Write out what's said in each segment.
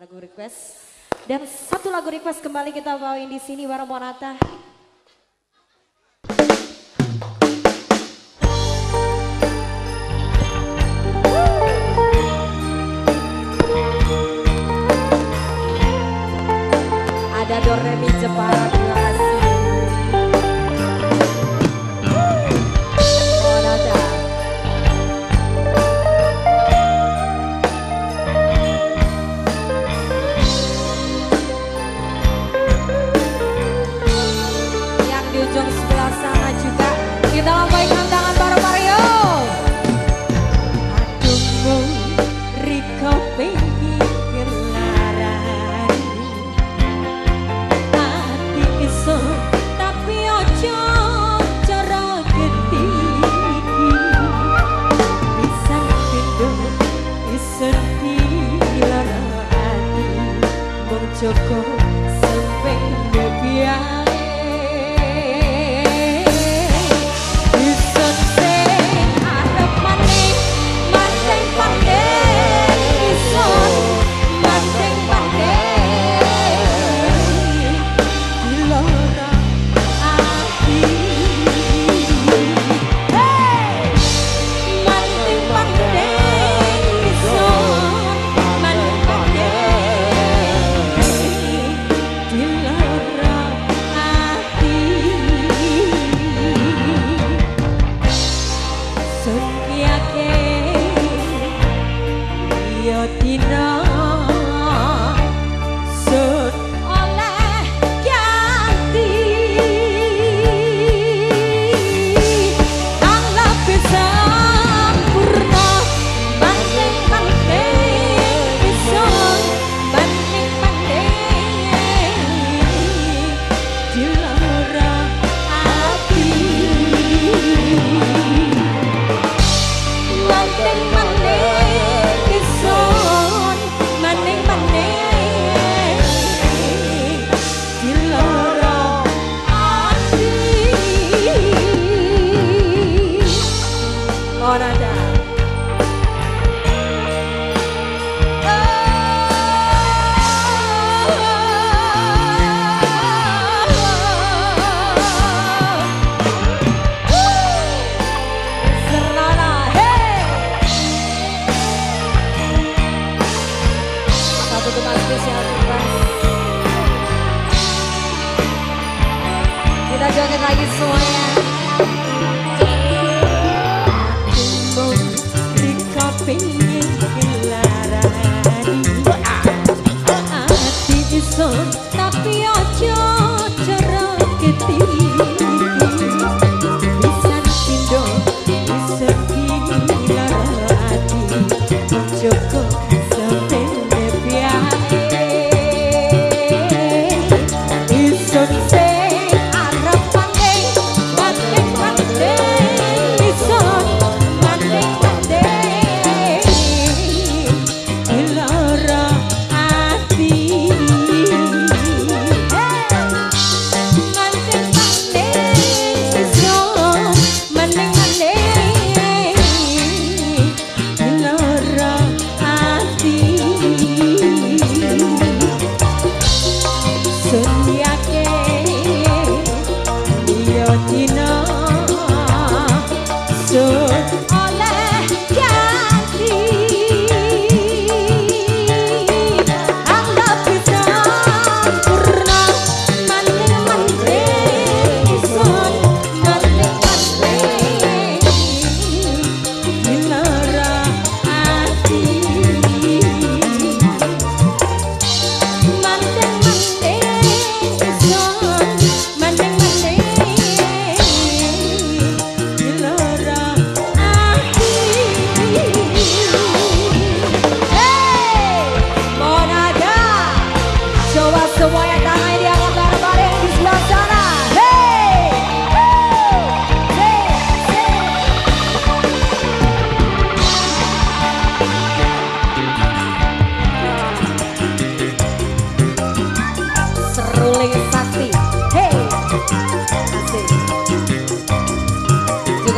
lagu request. Dan satu lagu request kembali kita bawain di sini bareng Monata. Kita joget lagi semuanya.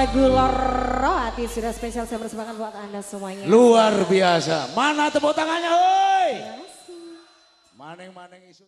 lagu loro hati sudah spesial saya persembahkan buat anda semuanya Luar biasa. Mana tepuk tangannya, hoi? Maning-maning isu.